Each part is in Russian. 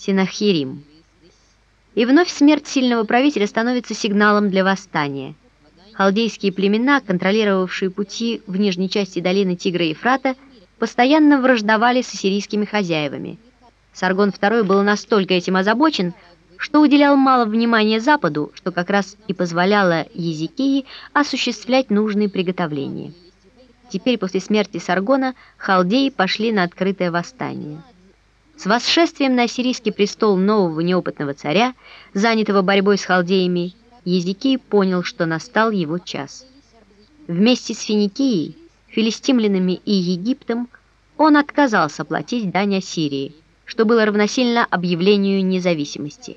Синахирим. И вновь смерть сильного правителя становится сигналом для восстания. Халдейские племена, контролировавшие пути в нижней части долины Тигра и Фрата, постоянно враждовали с ассирийскими хозяевами. Саргон II был настолько этим озабочен, что уделял мало внимания Западу, что как раз и позволяло Езекии осуществлять нужные приготовления. Теперь, после смерти Саргона, халдеи пошли на открытое восстание. С восшествием на сирийский престол нового неопытного царя, занятого борьбой с халдеями, Езекий понял, что настал его час. Вместе с Финикией, филистимлянами и Египтом он отказался платить дань Ассирии, что было равносильно объявлению независимости.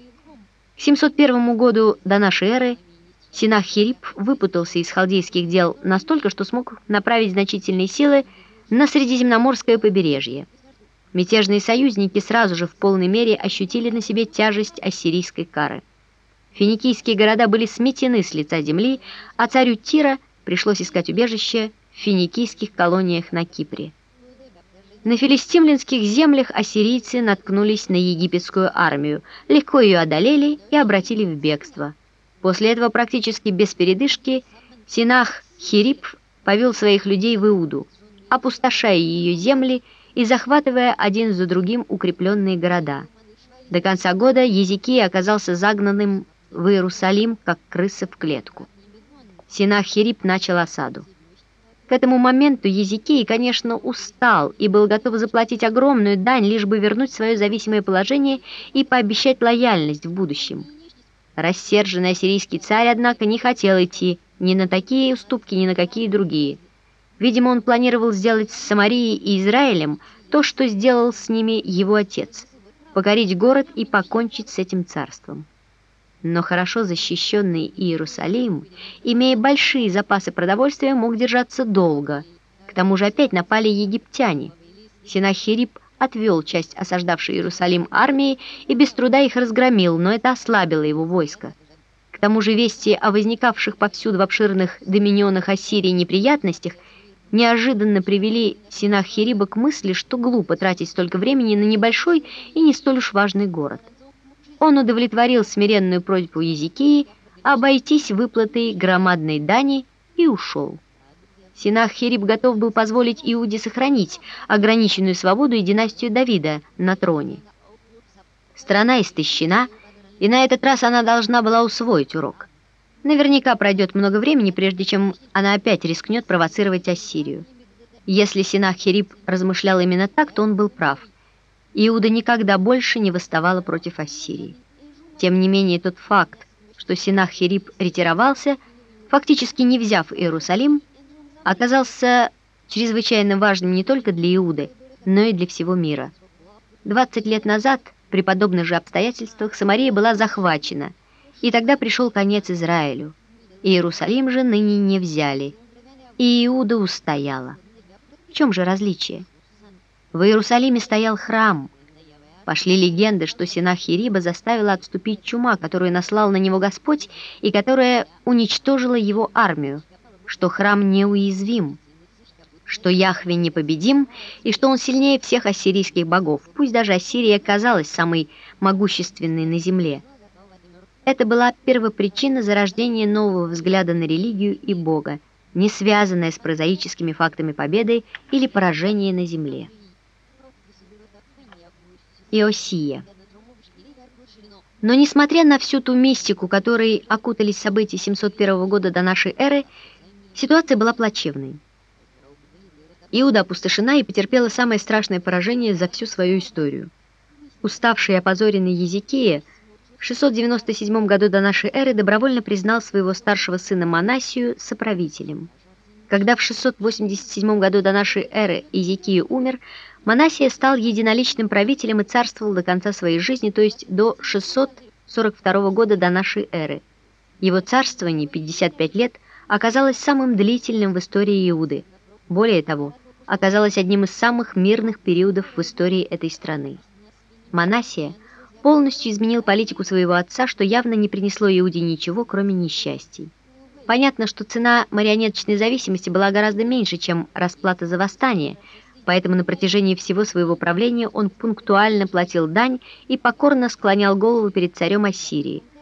К 701 году до нашей эры Синаххирип выпутался из халдейских дел настолько, что смог направить значительные силы на Средиземноморское побережье. Мятежные союзники сразу же в полной мере ощутили на себе тяжесть ассирийской кары. Финикийские города были сметены с лица земли, а царю Тира пришлось искать убежище в финикийских колониях на Кипре. На филистимлинских землях ассирийцы наткнулись на египетскую армию, легко ее одолели и обратили в бегство. После этого практически без передышки Синах Хирип повел своих людей в Иуду, опустошая ее земли и захватывая один за другим укрепленные города. До конца года Езекия оказался загнанным в Иерусалим, как крыса в клетку. Синахирип начал осаду. К этому моменту Езекий, конечно, устал и был готов заплатить огромную дань, лишь бы вернуть свое зависимое положение и пообещать лояльность в будущем. Рассерженный ассирийский царь, однако, не хотел идти ни на такие уступки, ни на какие другие. Видимо, он планировал сделать с Самарией и Израилем то, что сделал с ними его отец – покорить город и покончить с этим царством. Но хорошо защищенный Иерусалим, имея большие запасы продовольствия, мог держаться долго. К тому же опять напали египтяне. Синахирип отвел часть осаждавшей Иерусалим армии и без труда их разгромил, но это ослабило его войско. К тому же вести о возникавших повсюду в обширных доминионах Ассирии неприятностях – неожиданно привели Синахириба к мысли, что глупо тратить столько времени на небольшой и не столь уж важный город. Он удовлетворил смиренную просьбу Езекии обойтись выплатой громадной дани и ушел. Синахириб готов был позволить Иуде сохранить ограниченную свободу и династию Давида на троне. Страна истощена, и на этот раз она должна была усвоить урок – Наверняка пройдет много времени, прежде чем она опять рискнет провоцировать Ассирию. Если Синаххирип размышлял именно так, то он был прав. Иуда никогда больше не восставала против Ассирии. Тем не менее, тот факт, что Синаххирип ретировался, фактически не взяв Иерусалим, оказался чрезвычайно важным не только для Иуды, но и для всего мира. 20 лет назад, при подобных же обстоятельствах, Самария была захвачена – и тогда пришел конец Израилю. Иерусалим же ныне не взяли, и Иуда устояла. В чем же различие? В Иерусалиме стоял храм. Пошли легенды, что Синахириба заставила отступить чума, которую наслал на него Господь, и которая уничтожила его армию, что храм неуязвим, что Яхве непобедим, и что он сильнее всех ассирийских богов, пусть даже Ассирия казалась самой могущественной на земле. Это была первопричина зарождения нового взгляда на религию и Бога, не связанная с прозаическими фактами победы или поражения на земле. Иосия. Но несмотря на всю ту мистику, которой окутались события 701 года до нашей эры, ситуация была плачевной. Иуда опустошена и потерпела самое страшное поражение за всю свою историю. Уставший и опозоренный Езекия – 697 году до нашей эры добровольно признал своего старшего сына Манасию соправителем. Когда в 687 году до нашей эры Иезекия умер, Манасия стал единоличным правителем и царствовал до конца своей жизни, то есть до 642 года до нашей эры. Его царствование, 55 лет, оказалось самым длительным в истории Иуды. Более того, оказалось одним из самых мирных периодов в истории этой страны. Манасия – полностью изменил политику своего отца, что явно не принесло Иуде ничего, кроме несчастий. Понятно, что цена марионеточной зависимости была гораздо меньше, чем расплата за восстание, поэтому на протяжении всего своего правления он пунктуально платил дань и покорно склонял голову перед царем Ассирии.